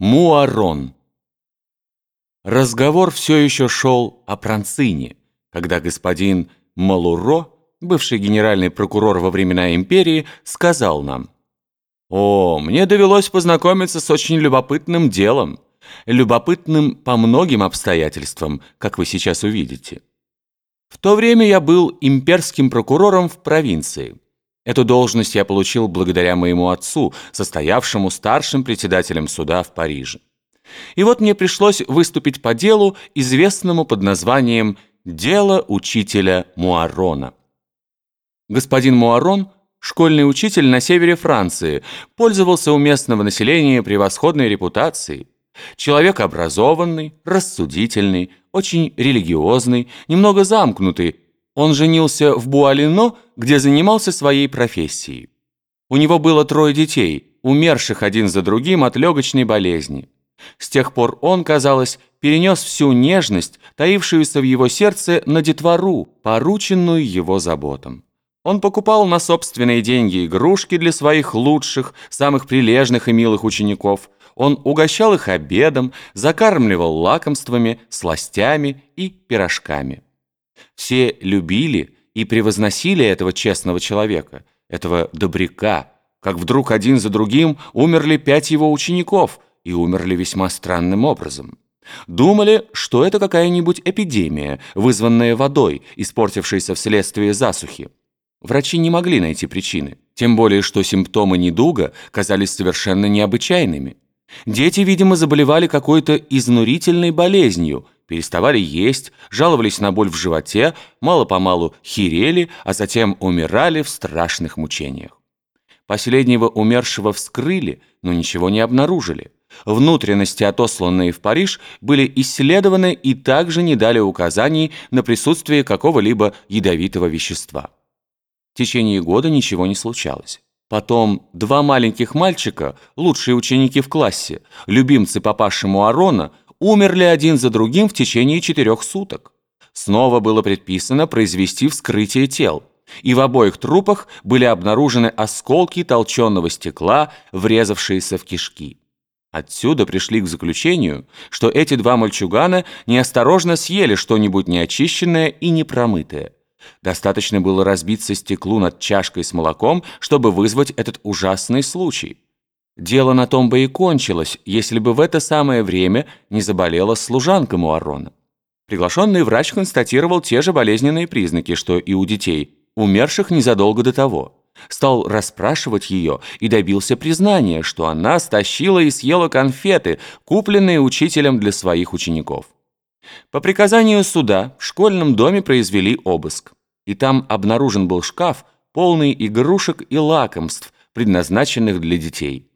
Муарон. Разговор все еще шел о Пранцине, когда господин Малуро, бывший генеральный прокурор во времена империи, сказал нам, «О, мне довелось познакомиться с очень любопытным делом, любопытным по многим обстоятельствам, как вы сейчас увидите. В то время я был имперским прокурором в провинции». Эту должность я получил благодаря моему отцу, состоявшему старшим председателем суда в Париже. И вот мне пришлось выступить по делу, известному под названием «Дело учителя Муарона». Господин Муарон, школьный учитель на севере Франции, пользовался у местного населения превосходной репутацией. Человек образованный, рассудительный, очень религиозный, немного замкнутый, он женился в Буалино, где занимался своей профессией. У него было трое детей, умерших один за другим от легочной болезни. С тех пор он, казалось, перенес всю нежность, таившуюся в его сердце, на детвору, порученную его заботам. Он покупал на собственные деньги игрушки для своих лучших, самых прилежных и милых учеников. Он угощал их обедом, закармливал лакомствами, сластями и пирожками. Все любили и превозносили этого честного человека, этого добряка, как вдруг один за другим умерли пять его учеников и умерли весьма странным образом. Думали, что это какая-нибудь эпидемия, вызванная водой, испортившейся вследствие засухи. Врачи не могли найти причины, тем более что симптомы недуга казались совершенно необычайными. Дети, видимо, заболевали какой-то изнурительной болезнью – переставали есть, жаловались на боль в животе, мало-помалу херели, а затем умирали в страшных мучениях. Последнего умершего вскрыли, но ничего не обнаружили. Внутренности, отосланные в Париж, были исследованы и также не дали указаний на присутствие какого-либо ядовитого вещества. В течение года ничего не случалось. Потом два маленьких мальчика, лучшие ученики в классе, любимцы папаши Муарона, умерли один за другим в течение четырех суток. Снова было предписано произвести вскрытие тел, и в обоих трупах были обнаружены осколки толченого стекла, врезавшиеся в кишки. Отсюда пришли к заключению, что эти два мальчугана неосторожно съели что-нибудь неочищенное и непромытое. Достаточно было разбиться стеклу над чашкой с молоком, чтобы вызвать этот ужасный случай. Дело на том бы и кончилось, если бы в это самое время не заболела служанка Муарона. Приглашенный врач констатировал те же болезненные признаки, что и у детей, умерших незадолго до того. Стал расспрашивать ее и добился признания, что она стащила и съела конфеты, купленные учителем для своих учеников. По приказанию суда в школьном доме произвели обыск, и там обнаружен был шкаф, полный игрушек и лакомств, предназначенных для детей.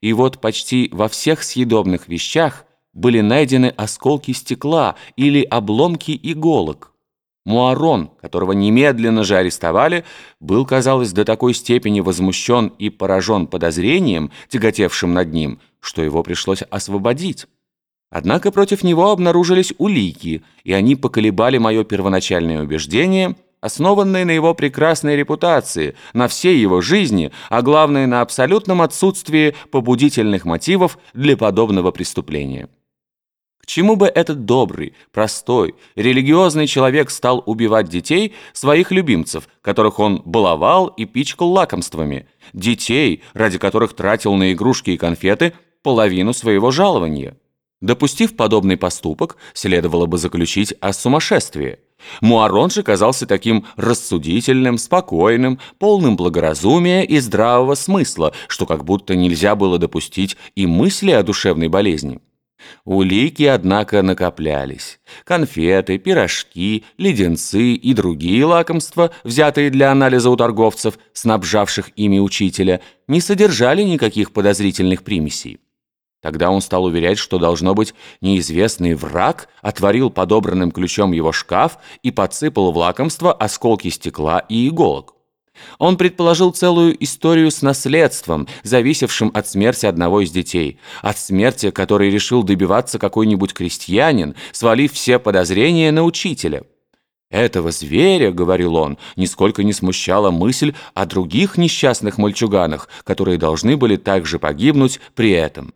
И вот почти во всех съедобных вещах были найдены осколки стекла или обломки иголок. Муарон, которого немедленно же арестовали, был, казалось, до такой степени возмущен и поражен подозрением, тяготевшим над ним, что его пришлось освободить. Однако против него обнаружились улики, и они поколебали мое первоначальное убеждение – основанной на его прекрасной репутации, на всей его жизни, а главное на абсолютном отсутствии побудительных мотивов для подобного преступления. К чему бы этот добрый, простой, религиозный человек стал убивать детей, своих любимцев, которых он баловал и пичкал лакомствами, детей, ради которых тратил на игрушки и конфеты половину своего жалования? Допустив подобный поступок, следовало бы заключить о сумасшествии. Муарон же казался таким рассудительным, спокойным, полным благоразумия и здравого смысла, что как будто нельзя было допустить и мысли о душевной болезни. Улики, однако, накоплялись. Конфеты, пирожки, леденцы и другие лакомства, взятые для анализа у торговцев, снабжавших ими учителя, не содержали никаких подозрительных примесей. Тогда он стал уверять, что, должно быть, неизвестный враг отворил подобранным ключом его шкаф и подсыпал в лакомство осколки стекла и иголок. Он предположил целую историю с наследством, зависевшим от смерти одного из детей, от смерти, которой решил добиваться какой-нибудь крестьянин, свалив все подозрения на учителя. Этого зверя, говорил он, нисколько не смущала мысль о других несчастных мальчуганах, которые должны были также погибнуть при этом.